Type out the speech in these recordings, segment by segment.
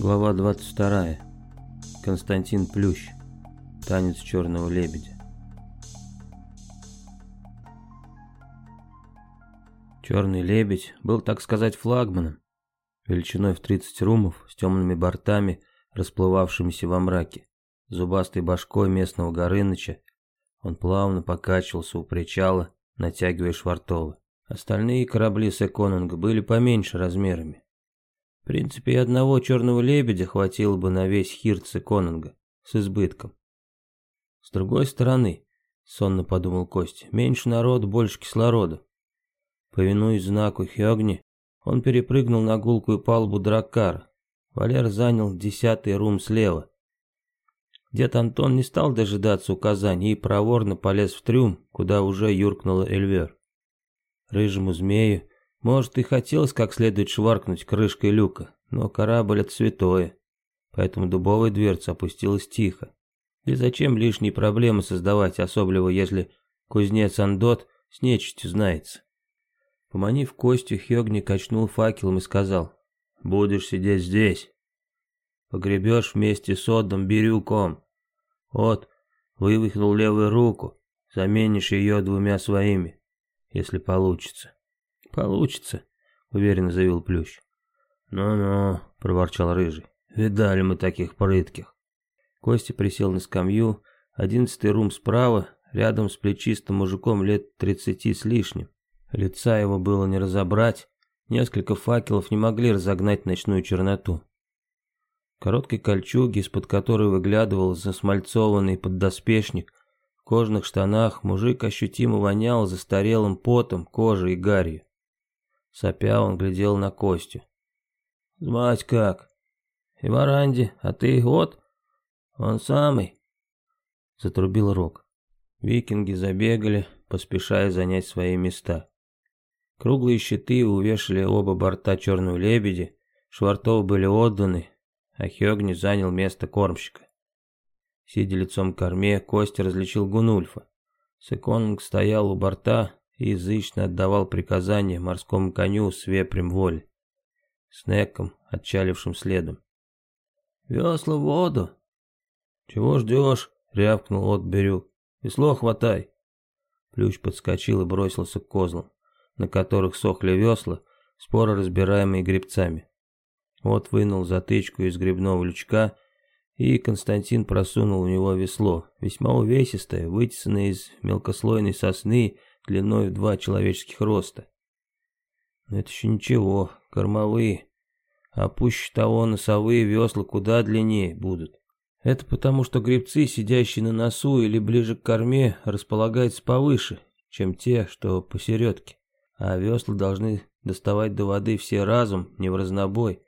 Глава 22. Константин Плющ. Танец черного лебедя. Черный лебедь был, так сказать, флагманом, величиной в 30 румов, с темными бортами, расплывавшимися во мраке. Зубастой башкой местного Горыныча он плавно покачивался у причала, натягивая швартовы. Остальные корабли Секонунга были поменьше размерами, в принципе, и одного черного лебедя хватило бы на весь Хирц и Конунга. С избытком. С другой стороны, сонно подумал Костя, меньше народ, больше кислорода. Повинуясь знаку Хёгни, он перепрыгнул на гулкую палубу Драккар. Валер занял десятый рум слева. Дед Антон не стал дожидаться указаний и проворно полез в трюм, куда уже юркнула Эльвер. Рыжему змею может, и хотелось как следует шваркнуть крышкой люка, но корабль — это святое. Поэтому дубовая дверца опустилась тихо. И зачем лишние проблемы создавать, особливо если кузнец Андот с нечистью знается? Поманив Костю, Хёгни качнул факелом и сказал, «Будешь сидеть здесь. Погребешь вместе с Одом Бирюком. От вывихнул левую руку, заменишь ее двумя своими, если получится». «Получится», — уверенно заявил Плющ. «Ну-ну», — проворчал Рыжий, — «видали мы таких прытких». Костя присел на скамью, одиннадцатый рум справа, рядом с плечистым мужиком лет тридцати с лишним. Лица его было не разобрать, несколько факелов не могли разогнать ночную черноту. В короткой кольчуге, из-под которой выглядывал засмальцованный поддоспешник, в кожных штанах мужик ощутимо вонял застарелым потом, кожей и гарью. Сопя он глядел на Костю. «Мать как!» «И Варанди, а ты вот?» «Он самый!» Затрубил рог. Викинги забегали, поспешая занять свои места. Круглые щиты увешали оба борта черной лебеди, швартов были отданы, а Хёгни занял место кормщика. Сидя лицом к корме, Костя различил Гунульфа. Секонг стоял у борта, и язычно отдавал приказания морскому коню с вепрем воли, с Неком, отчалившим следом. «Весла в воду!» «Чего ждешь?» — рявкнул от Берю. «Весло хватай!» Плющ подскочил и бросился к козлам, на которых сохли весла, споро разбираемые гребцами. Вот вынул затычку из грибного лючка, и Константин просунул в него весло, весьма увесистое, вытесанное из мелкослойной сосны длиной в два человеческих роста. Но это еще ничего, кормовые. А пуще того носовые весла куда длиннее будут. Это потому, что гребцы, сидящие на носу или ближе к корме, располагаются повыше, чем те, что посередке. А весла должны доставать до воды все разум, не в разнобой.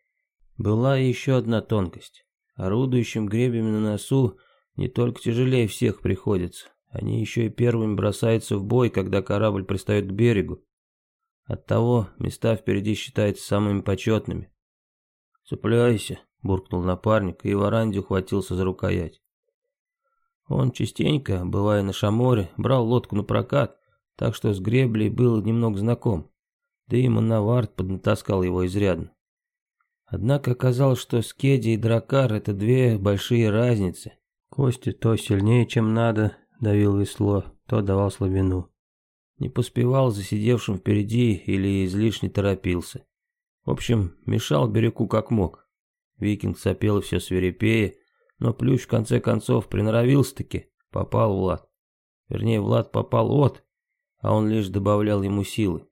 Была еще одна тонкость. Орудующим гребями на носу не только тяжелее всех приходится, они еще и первыми бросаются в бой, когда корабль пристает к берегу. Оттого места впереди считаются самыми почетными. «Цепляйся», — буркнул напарник, и Варанди ухватился за рукоять. Он частенько, бывая на Шаморе, брал лодку на прокат, так что с греблей был немного знаком, да и Мановард поднатаскал его изрядно. Однако оказалось, что Скеди и Дракар — это две большие разницы. Кости то сильнее, чем надо, давил весло, то давал слабину. Не поспевал за сидевшим впереди или излишне торопился. В общем, мешал берегу как мог. Викинг сопел и все свирепее, но плющ в конце концов приноровился-таки, попал Влад. Вернее, Влад попал от, а он лишь добавлял ему силы.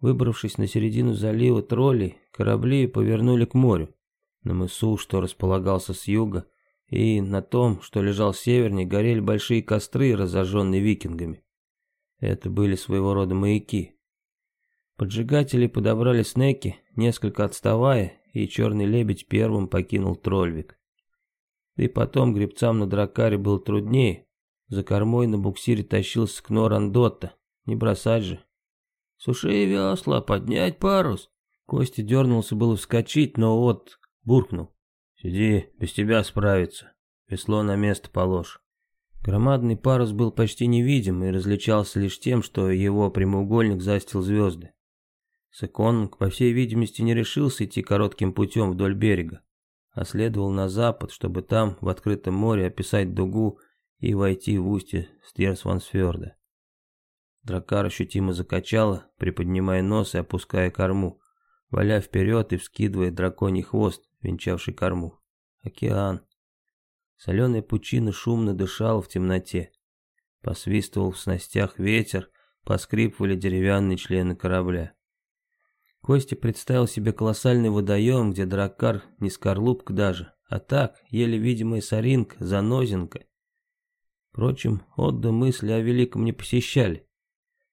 Выбравшись на середину залива троллей, корабли повернули к морю. На мысу, что располагался с юга, и на том, что лежал севернее, горели большие костры, разожженные викингами. Это были своего рода маяки. Поджигатели подобрали снеки, несколько отставая, и черный лебедь первым покинул Трольвик. И потом гребцам на дракаре было труднее. За кормой на буксире тащился к Норандотта. Не бросать же. «Суши весла, поднять парус!» Костя дернулся было вскочить, но вот буркнул. «Сиди, без тебя справится. Весло на место положь». Громадный парус был почти невидим и различался лишь тем, что его прямоугольник застил звезды. Секонг, по всей видимости, не решился идти коротким путем вдоль берега, а следовал на запад, чтобы там, в открытом море, описать дугу и войти в устье Стерсвансфьорда. Дракар ощутимо закачала, приподнимая нос и опуская корму, валя вперед и вскидывая драконий хвост, венчавший корму. Океан. Соленая пучина шумно дышала в темноте. Посвистывал в снастях ветер, поскрипывали деревянные члены корабля. Костя представил себе колоссальный водоем, где драккар не скорлупка даже, а так, еле видимая соринка, занозинка. Впрочем, отда мысли о великом не посещали.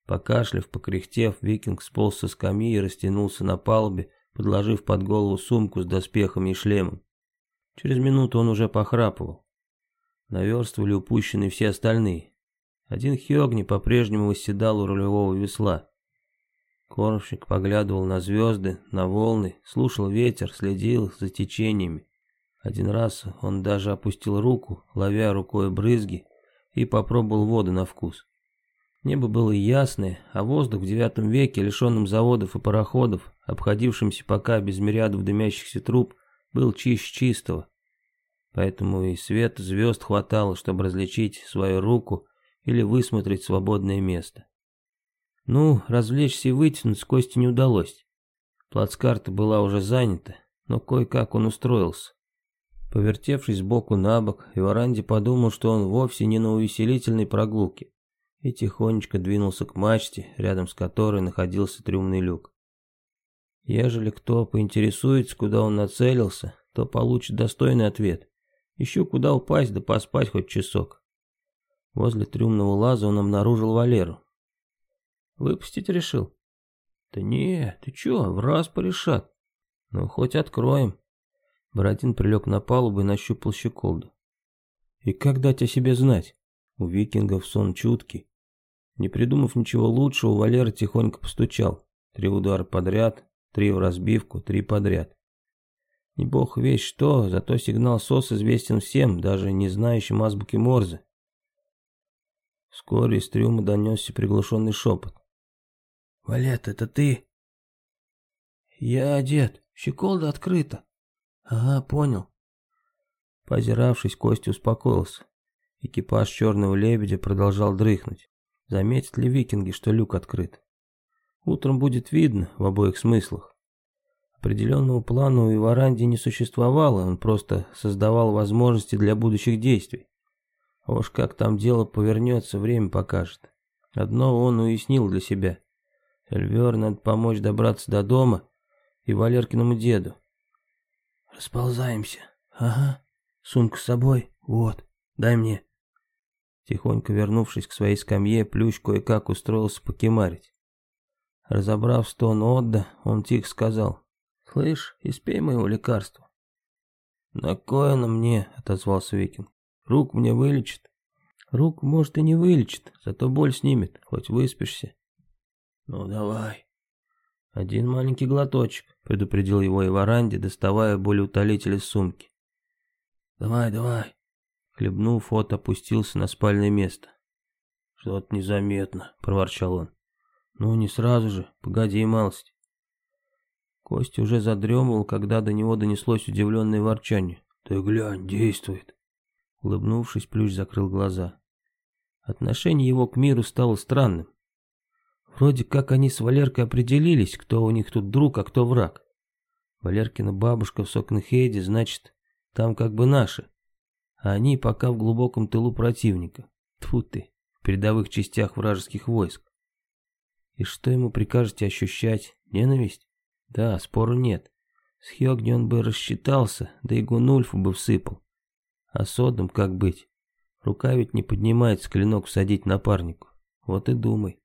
Покашляв, покряхтев, викинг сполз со скамьи и растянулся на палубе, подложив под голову сумку с доспехами и шлемом. Через минуту он уже похрапывал. Наверстывали упущенные все остальные. Один Хёгни по-прежнему восседал у рулевого весла. Кормщик поглядывал на звезды, на волны, слушал ветер, следил за течениями. Один раз он даже опустил руку, ловя рукой брызги, и попробовал воду на вкус. Небо было ясное, а воздух в девятом веке, лишенным заводов и пароходов, обходившимся пока без мириадов дымящихся труб, был чище чистого. Поэтому и свет звезд хватало, чтобы различить свою руку или высмотреть свободное место. Ну, развлечься и вытянуть кости не удалось. Плацкарта была уже занята, но кое-как он устроился. Повертевшись боку на бок, Иваранди подумал, что он вовсе не на увеселительной прогулке и тихонечко двинулся к мачте, рядом с которой находился трюмный люк. Ежели кто поинтересуется, куда он нацелился, то получит достойный ответ. Еще куда упасть, да поспать хоть часок. Возле трюмного лаза он обнаружил Валеру. Выпустить решил? Да не, ты че, в раз порешат. Ну, хоть откроем. Бородин прилег на палубу и нащупал щеколду. И как дать о себе знать? У викингов сон чуткий, не придумав ничего лучшего, Валера тихонько постучал. Три удара подряд, три в разбивку, три подряд. Не бог весь что, зато сигнал СОС известен всем, даже не знающим азбуки Морзе. Вскоре из трюма донесся приглушенный шепот. «Валет, это ты?» «Я одет. Щеколда открыта». «Ага, понял». Позиравшись, Костя успокоился. Экипаж «Черного лебедя» продолжал дрыхнуть. Заметят ли викинги, что люк открыт? Утром будет видно в обоих смыслах. Определенного плана у Иваранди не существовало, он просто создавал возможности для будущих действий. А уж как там дело повернется, время покажет. Одно он уяснил для себя. Эльвер надо помочь добраться до дома и Валеркиному деду. «Расползаемся. Ага. Сумку с собой. Вот. Дай мне». Тихонько вернувшись к своей скамье, Плющ кое-как устроился покемарить. Разобрав стон Отда, он тихо сказал, «Слышь, испей моего лекарства». «На кое оно мне?» — отозвался Викинг. «Рук мне вылечит». «Рук, может, и не вылечит, зато боль снимет, хоть выспишься». «Ну, давай». «Один маленький глоточек», — предупредил его и Варанди, доставая болеутолитель из сумки. «Давай, давай». Хлебнув, Фот опустился на спальное место. «Что-то незаметно», — проворчал он. «Ну, не сразу же, погоди малость». Костя уже задремывал, когда до него донеслось удивленное ворчание. «Ты глянь, действует!» Улыбнувшись, Плющ закрыл глаза. Отношение его к миру стало странным. Вроде как они с Валеркой определились, кто у них тут друг, а кто враг. Валеркина бабушка в Сокнехейде, значит, там как бы наши а они пока в глубоком тылу противника. Тьфу ты, в передовых частях вражеских войск. И что ему прикажете ощущать? Ненависть? Да, спору нет. С Хёгни он бы рассчитался, да и Гунульфу бы всыпал. А содом как быть? Рука ведь не поднимается клинок всадить напарнику. Вот и думай.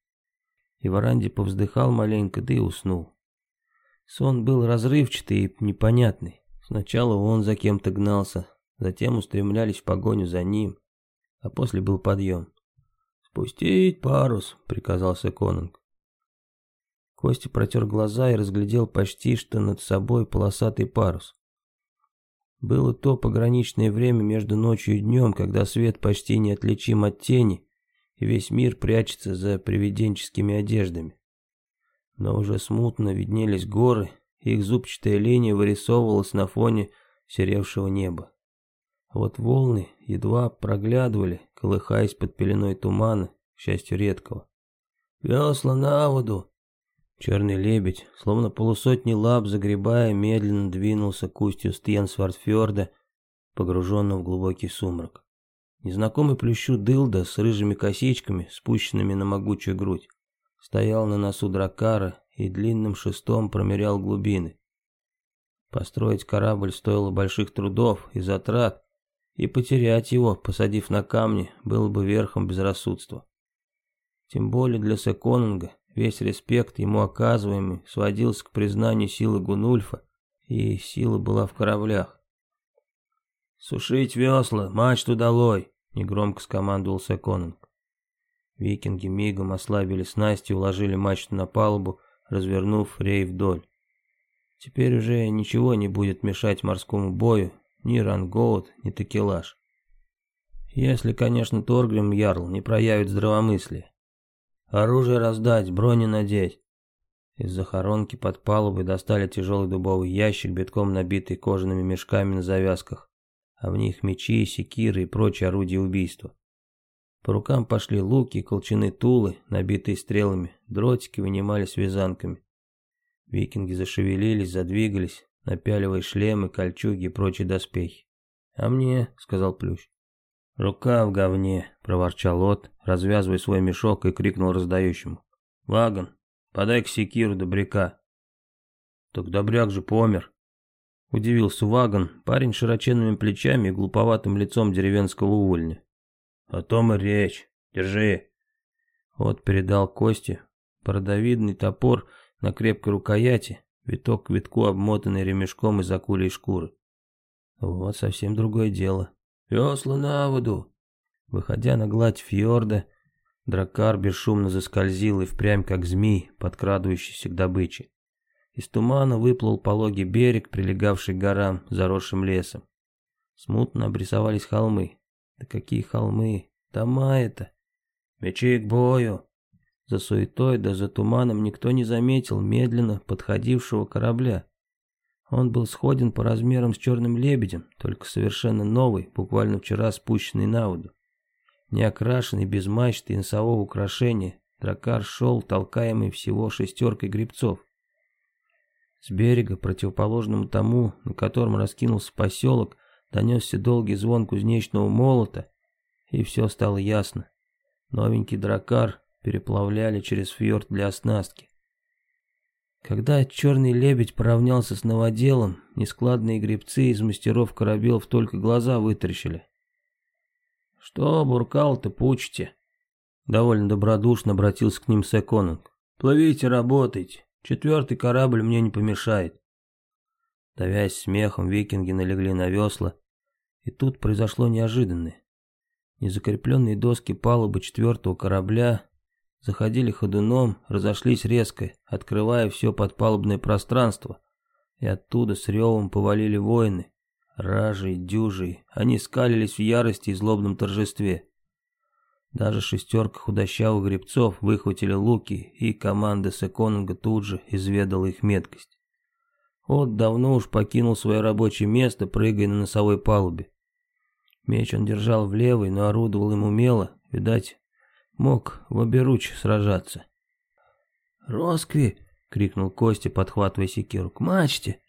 И Варанди повздыхал маленько, да и уснул. Сон был разрывчатый и непонятный. Сначала он за кем-то гнался, затем устремлялись в погоню за ним, а после был подъем. «Спустить парус», — приказался Конунг. Костя протер глаза и разглядел почти что над собой полосатый парус. Было то пограничное время между ночью и днем, когда свет почти неотличим от тени, и весь мир прячется за привиденческими одеждами. Но уже смутно виднелись горы, их зубчатая линия вырисовывалась на фоне серевшего неба. Вот волны едва проглядывали, колыхаясь под пеленой тумана, к счастью редкого. «Весла на воду!» Черный лебедь, словно полусотни лап загребая, медленно двинулся к устью стен Свардфьорда, погруженного в глубокий сумрак. Незнакомый плющу дылда с рыжими косичками, спущенными на могучую грудь, стоял на носу дракара и длинным шестом промерял глубины. Построить корабль стоило больших трудов и затрат, и потерять его, посадив на камни, было бы верхом безрассудства. Тем более для Секонунга весь респект ему оказываемый сводился к признанию силы Гунульфа, и сила была в кораблях. «Сушить весла, мачту долой!» — негромко скомандовал Секонунг. Викинги мигом ослабили снасти, уложили мачту на палубу, развернув рей вдоль. Теперь уже ничего не будет мешать морскому бою, ни рангоут, ни текелаж. Если, конечно, Торгрим Ярл не проявит здравомыслие. Оружие раздать, брони надеть. Из захоронки под палубой достали тяжелый дубовый ящик, битком набитый кожаными мешками на завязках, а в них мечи, секиры и прочие орудия убийства. По рукам пошли луки, колчаны тулы, набитые стрелами, дротики вынимались вязанками. Викинги зашевелились, задвигались, напяливая шлемы, кольчуги и прочие доспехи. «А мне?» — сказал Плющ. «Рука в говне!» — проворчал Лот, развязывая свой мешок и крикнул раздающему. «Вагон, подай к секиру добряка!» «Так добряк же помер!» Удивился Вагон, парень с широченными плечами и глуповатым лицом деревенского увольня. «О том и речь. Держи!» Вот передал Кости, продавидный топор на крепкой рукояти, Виток к витку, обмотанный ремешком из акулей шкуры. Вот совсем другое дело. Весла на воду! Выходя на гладь фьорда, дракар бесшумно заскользил и впрямь, как змей, подкрадывающийся к добыче. Из тумана выплыл пологий берег, прилегавший к горам, заросшим лесом. Смутно обрисовались холмы. Да какие холмы? Дома это! Мечи к бою! За суетой да за туманом никто не заметил медленно подходившего корабля. Он был сходен по размерам с черным лебедем, только совершенно новый, буквально вчера спущенный на воду. Не окрашенный, без мачты и носового украшения, дракар шел, толкаемый всего шестеркой грибцов. С берега, противоположному тому, на котором раскинулся поселок, донесся долгий звон кузнечного молота, и все стало ясно. Новенький дракар переплавляли через фьорд для оснастки. Когда черный лебедь поравнялся с новоделом, нескладные гребцы из мастеров корабелов только глаза вытрящили. «Что, буркал-то, пучите?» Довольно добродушно обратился к ним Секонанг. «Плывите, работайте. Четвертый корабль мне не помешает». Давясь смехом, викинги налегли на весла, и тут произошло неожиданное. Незакрепленные доски палубы четвертого корабля заходили ходуном, разошлись резко, открывая все подпалубное пространство, и оттуда с ревом повалили воины. Ражей, дюжей, они скалились в ярости и злобном торжестве. Даже шестерка худощавых гребцов выхватили луки, и команда Секонга тут же изведала их меткость. От давно уж покинул свое рабочее место, прыгая на носовой палубе. Меч он держал в левой, но орудовал им умело, видать, мог в оберуч сражаться. «Роскви!» — крикнул Костя, подхватывая секиру. «К мачте!»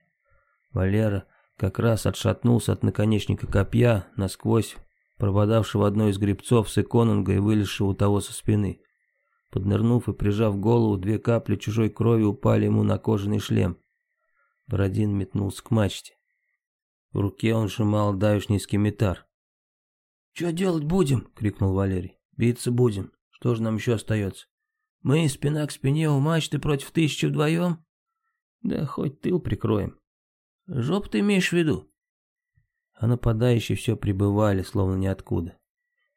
Валера как раз отшатнулся от наконечника копья, насквозь прободавшего одно из грибцов с иконунга и вылезшего у того со спины. Поднырнув и прижав голову, две капли чужой крови упали ему на кожаный шлем. Бородин метнулся к мачте. В руке он сжимал давишний скеметар. «Чё делать будем?» — крикнул Валерий. Биться будем. Что же нам еще остается? Мы спина к спине у мачты против тысячи вдвоем? Да хоть тыл прикроем. Жоп ты имеешь в виду? А нападающие все прибывали, словно ниоткуда.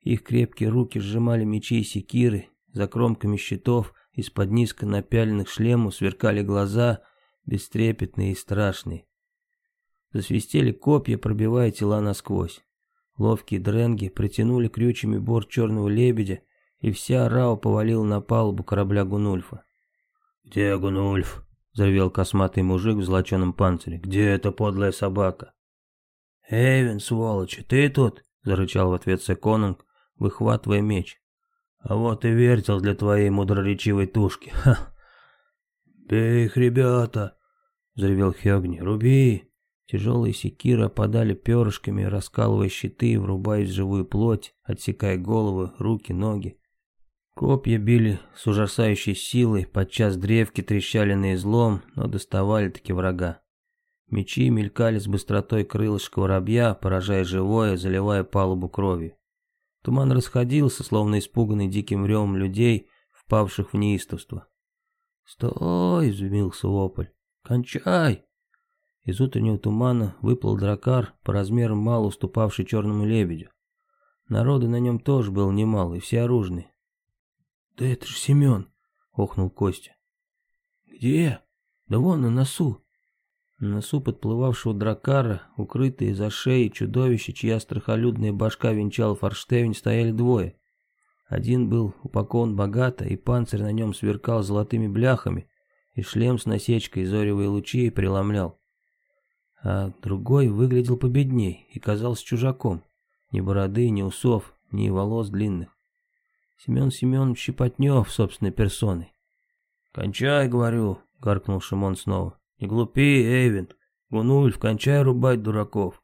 Их крепкие руки сжимали мечи и секиры, за кромками щитов, из-под низко напяленных шлемов сверкали глаза, бестрепетные и страшные. Засвистели копья, пробивая тела насквозь. Ловкие дренги притянули крючьями борт черного лебедя, и вся Рао повалила на палубу корабля Гунульфа. «Где Гунульф?» — взорвел косматый мужик в золоченом панцире. «Где эта подлая собака?» «Эйвен, сволочи, ты тут?» — зарычал в ответ Секонунг, выхватывая меч. «А вот и вертел для твоей мудроречивой тушки. Ха!» «Бей их, ребята!» — взревел Хёгни. «Руби!» Тяжелые секира подали перышками, раскалывая щиты и врубаясь в живую плоть, отсекая головы, руки, ноги. Копья били с ужасающей силой, подчас древки трещали на излом, но доставали таки врага. Мечи мелькали с быстротой крылышка воробья, поражая живое, заливая палубу кровью. Туман расходился, словно испуганный диким ревом людей, впавших в неистовство. «Стой!» — взвился вопль. «Кончай!» Из утреннего тумана выплыл дракар, по размерам мало уступавший черному лебедю. Народы на нем тоже был немало, и все оружные. «Да это же Семен!» — охнул Костя. «Где?» «Да вон, на носу!» На носу подплывавшего дракара, укрытые за шеей чудовища, чья страхолюдная башка венчала форштевень, стояли двое. Один был упакован богато, и панцирь на нем сверкал золотыми бляхами, и шлем с насечкой зоревые лучи преломлял а другой выглядел победней и казался чужаком. Ни бороды, ни усов, ни волос длинных. Семен Семенович Щепотнев собственной персоной. «Кончай, говорю», — гаркнул Шимон снова. «Не глупи, Эйвин. Гунульф, кончай рубать дураков».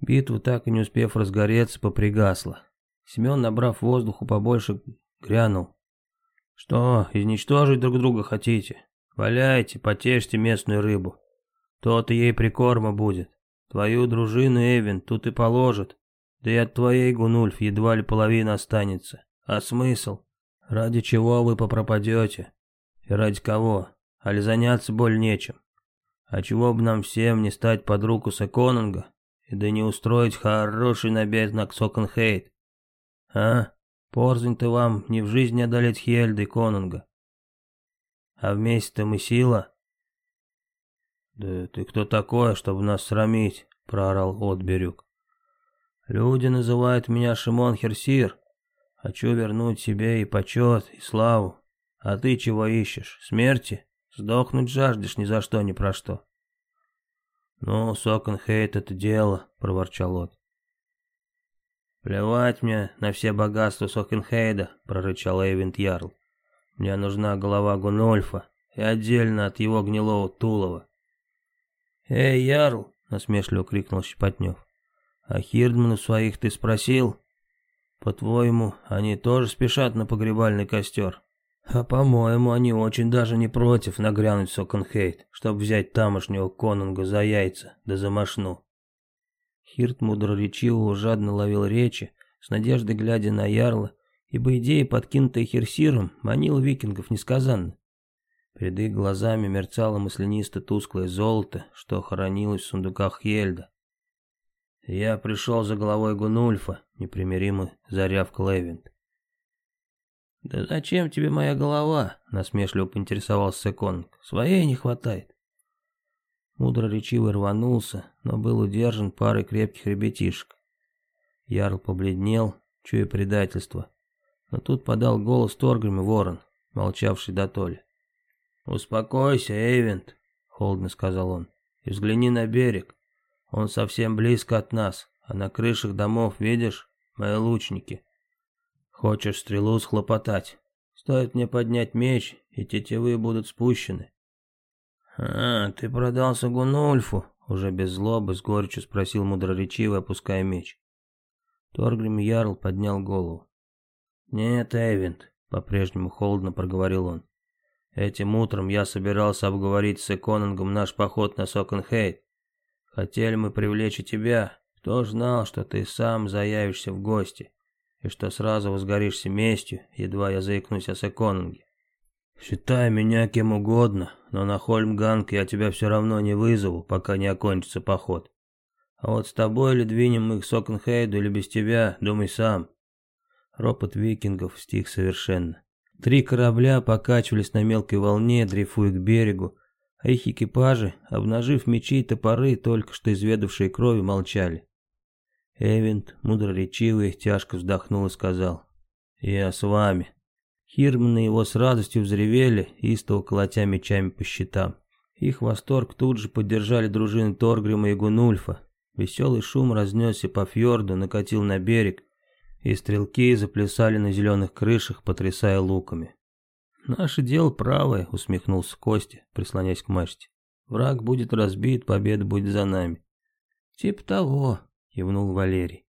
Битва, так и не успев разгореться, попригасла. Семен, набрав воздуху побольше, грянул. «Что, изничтожить друг друга хотите? Валяйте, потешьте местную рыбу. То-то ей прикорма будет. Твою дружину, Эвин, тут и положат. Да и от твоей, Гунульф, едва ли половина останется. А смысл? Ради чего вы попропадете? И ради кого? Аль заняться боль нечем. А чего бы нам всем не стать под руку Соконунга, и да не устроить хороший набег на Ксоконхейт? А? Порзень-то вам не в жизни одолеть Хельда и Конунга. А вместе-то мы сила. «Да ты кто такой, чтобы нас срамить?» — проорал Отберюк. «Люди называют меня Шимон Херсир. Хочу вернуть себе и почет, и славу. А ты чего ищешь? Смерти? Сдохнуть жаждешь ни за что, ни про что». «Ну, Соконхейт — это дело», — проворчал От. «Плевать мне на все богатства Сокенхейда», — прорычал Эйвент Ярл. «Мне нужна голова Гунольфа и отдельно от его гнилого Тулова. «Эй, Ярл!» — насмешливо крикнул Щепотнев. «А Хирдману своих ты спросил?» «По-твоему, они тоже спешат на погребальный костер?» «А по-моему, они очень даже не против нагрянуть в Соконхейт, чтобы взять тамошнего конунга за яйца, да за мошну». Хирт мудроречиво жадно ловил речи, с надеждой глядя на Ярла, ибо идея, подкинутая Херсиром, манила викингов несказанно. Перед их глазами мерцало маслянисто-тусклое золото, что хранилось в сундуках Хельда. «Я пришел за головой Гунульфа», — непримиримо заряв Эвент. «Да зачем тебе моя голова?» — насмешливо поинтересовался Конг. «Своей не хватает». Мудро речиво рванулся, но был удержан парой крепких ребятишек. Ярл побледнел, чуя предательство. Но тут подал голос торгами ворон, молчавший до толи. «Успокойся, Эйвент», — холодно сказал он, — «и взгляни на берег. Он совсем близко от нас, а на крышах домов, видишь, мои лучники. Хочешь стрелу схлопотать? Стоит мне поднять меч, и тетивы будут спущены». «А, ты продался Гунульфу?» — уже без злобы, с горечью спросил мудроречивый, опуская меч. Торгрим Ярл поднял голову. «Нет, Эйвент», — по-прежнему холодно проговорил он. Этим утром я собирался обговорить с Эконнингом наш поход на Сокенхейт. Хотели мы привлечь и тебя. Кто знал, что ты сам заявишься в гости, и что сразу возгоришься местью, едва я заикнусь о Соконинге. Считай меня кем угодно, но на Хольмганг я тебя все равно не вызову, пока не окончится поход. А вот с тобой ли двинем мы к Сокенхейду, или без тебя, думай сам. Ропот викингов стих совершенно. Три корабля покачивались на мелкой волне, дрейфуя к берегу, а их экипажи, обнажив мечи и топоры, только что изведавшие крови, молчали. Эвент, мудроречивый, тяжко вздохнул и сказал, «Я с вами». Хирманы его с радостью взревели, истово колотя мечами по щитам. Их восторг тут же поддержали дружины Торгрима и Гунульфа. Веселый шум разнесся по фьорду, накатил на берег, и стрелки заплясали на зеленых крышах, потрясая луками. «Наше дело правое», — усмехнулся Костя, прислонясь к мачте. «Враг будет разбит, победа будет за нами». «Типа того», — кивнул Валерий.